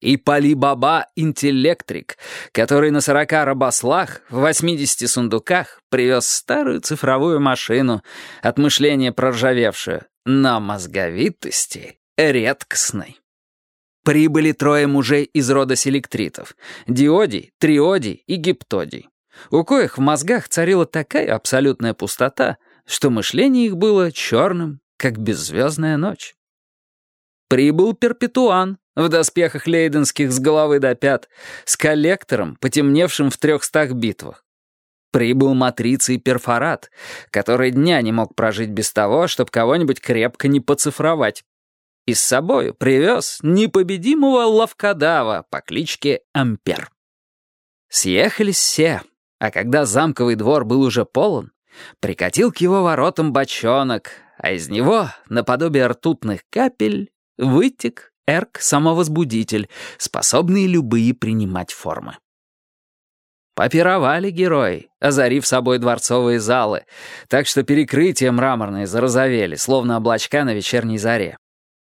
и Пали-Баба Интеллектрик, который на сорока рабослах в 80 сундуках привез старую цифровую машину, от мышления проржавевшую, но мозговитости редкостной. Прибыли трое мужей из рода селектритов — диодий, триодий и гиптодий, у коих в мозгах царила такая абсолютная пустота, что мышление их было черным, как беззвездная ночь. Прибыл перпетуан в доспехах лейденских с головы до пят, с коллектором, потемневшим в трехстах битвах. Прибыл матрицей перфорат, который дня не мог прожить без того, чтобы кого-нибудь крепко не поцифровать. И с собою привез непобедимого ловкодава по кличке Ампер. Съехались все, а когда замковый двор был уже полон, прикатил к его воротам бочонок, а из него, наподобие ртутных капель, вытек эрк-самовозбудитель, способный любые принимать формы. Попировали герои, озарив собой дворцовые залы, так что перекрытия мраморные зарозовели, словно облачка на вечерней заре.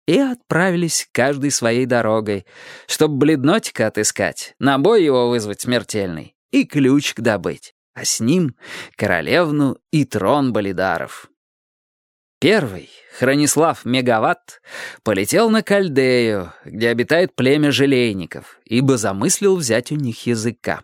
И отправились каждой своей дорогой, чтобы бледнотика отыскать, на бой его вызвать смертельный и ключик добыть, а с ним королевну и трон болидаров. Первый, Хронислав Мегаватт, полетел на Кальдею, где обитает племя желейников, ибо замыслил взять у них языка.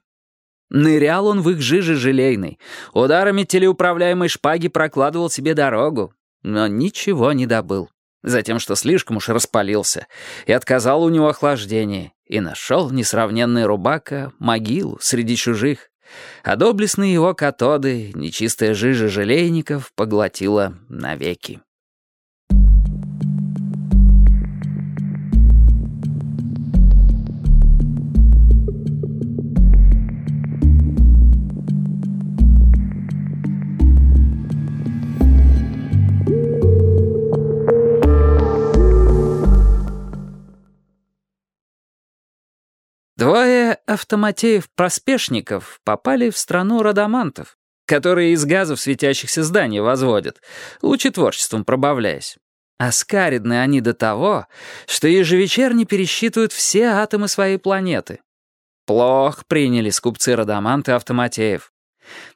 Нырял он в их жиже желейной, ударами телеуправляемой шпаги прокладывал себе дорогу, но ничего не добыл. Затем, что слишком уж распалился, и отказал у него охлаждение, и нашел несравненный рубака могилу среди чужих, а доблестные его катоды, нечистая жижа желейников, поглотила навеки. Двое автоматеев-проспешников попали в страну радамантов, которые из газов светящихся зданий возводят, лучетворчеством пробавляясь. А скаридны они до того, что ежевечерне пересчитывают все атомы своей планеты. Плохо приняли скупцы-радаманты автоматеев.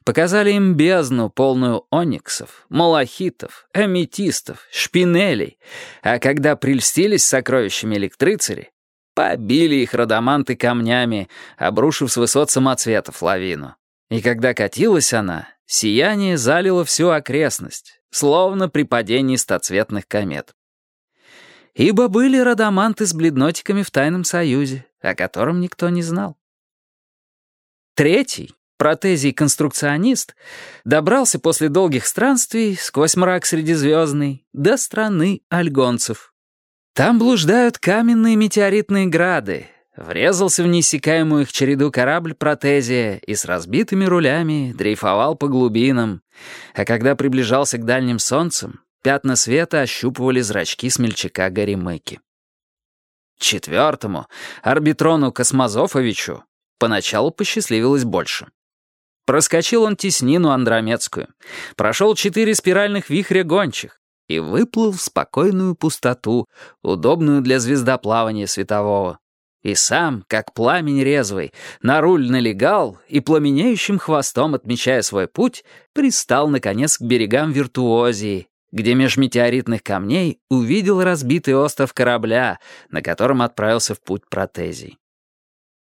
Показали им бездну, полную ониксов, малахитов, аметистов, шпинелей, а когда прельстились сокровищами электрицари, Побили их радаманты камнями, обрушив с высот самоцветов лавину. И когда катилась она, сияние залило всю окрестность, словно при падении стоцветных комет. Ибо были радаманты с бледнотиками в тайном союзе, о котором никто не знал. Третий, протезий-конструкционист, добрался после долгих странствий сквозь мрак средизвездный до страны альгонцев, там блуждают каменные метеоритные грады. Врезался в неиссякаемую их череду корабль Протезия и с разбитыми рулями дрейфовал по глубинам. А когда приближался к дальним солнцам, пятна света ощупывали зрачки смельчака Горемыки. Четвертому, арбитрону Космозофовичу, поначалу посчастливилось больше. Проскочил он теснину Андромедскую, прошел четыре спиральных вихря гончих, и выплыл в спокойную пустоту, удобную для звездоплавания светового. И сам, как пламень резвый, на руль налегал и пламенеющим хвостом, отмечая свой путь, пристал, наконец, к берегам Виртуозии, где меж метеоритных камней увидел разбитый остров корабля, на котором отправился в путь протезий.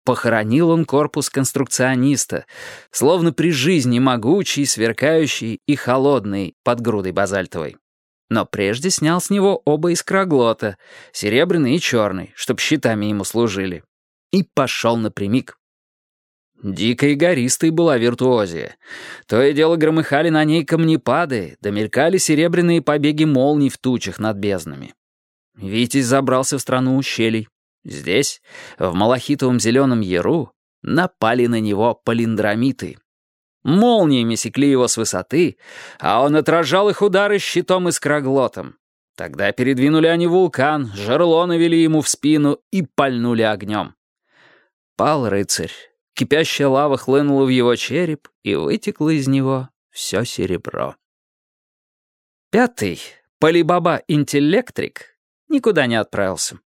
Похоронил он корпус конструкциониста, словно при жизни могучий, сверкающий и холодный под грудой базальтовой. Но прежде снял с него оба искроглота, серебряный и черный, чтоб щитами ему служили. И пошел напрямик. Дикой и гористой была виртуозия. То и дело громыхали на ней камнепады, да мелькали серебряные побеги молний в тучах над безднами. Витязь забрался в страну ущелий. Здесь, в малахитовом зеленом яру, напали на него полиндромиты, Молниями секли его с высоты, а он отражал их удары щитом и скроглотом. Тогда передвинули они вулкан, жерло навели ему в спину и пальнули огнем. Пал рыцарь. Кипящая лава хлынула в его череп, и вытекло из него все серебро. Пятый, Полибаба Интеллектрик, никуда не отправился.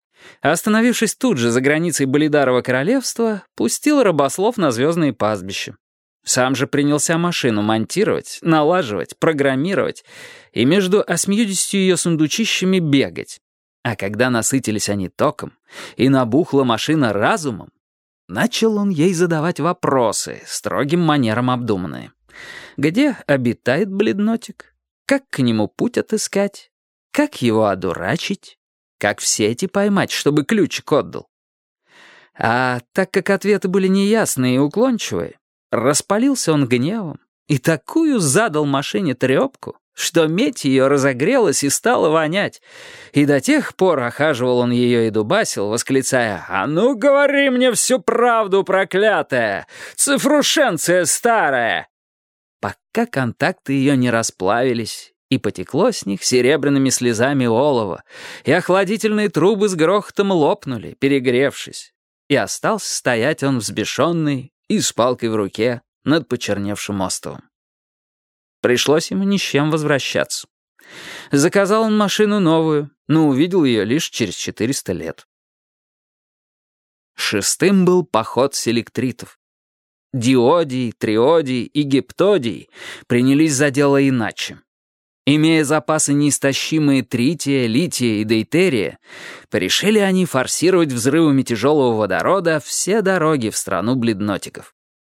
Остановившись тут же за границей Болидарова королевства, пустил рабослов на звездные пастбища. Сам же принялся машину монтировать, налаживать, программировать и между осьмьюдесятью ее сундучищами бегать. А когда насытились они током и набухла машина разумом, начал он ей задавать вопросы, строгим манером обдуманные. Где обитает бледнотик? Как к нему путь отыскать? Как его одурачить? Как в сети поймать, чтобы ключик отдал? А так как ответы были неясные и уклончивые, распалился он гневом и такую задал машине трепку, что медь ее разогрелась и стала вонять. И до тех пор охаживал он ее и дубасил, восклицая «А ну говори мне всю правду, проклятая! Цифрушенция старая!» Пока контакты ее не расплавились, и потекло с них серебряными слезами олова, и охладительные трубы с грохотом лопнули, перегревшись, и остался стоять он взбешенный и с палкой в руке над почерневшим островом. Пришлось ему ни с чем возвращаться. Заказал он машину новую, но увидел ее лишь через 400 лет. Шестым был поход селектритов. Диодий, Триодий и Гептодий принялись за дело иначе. Имея запасы неистощимые трития, лития и дейтерия, порешили они форсировать взрывами тяжелого водорода все дороги в страну бледнотиков.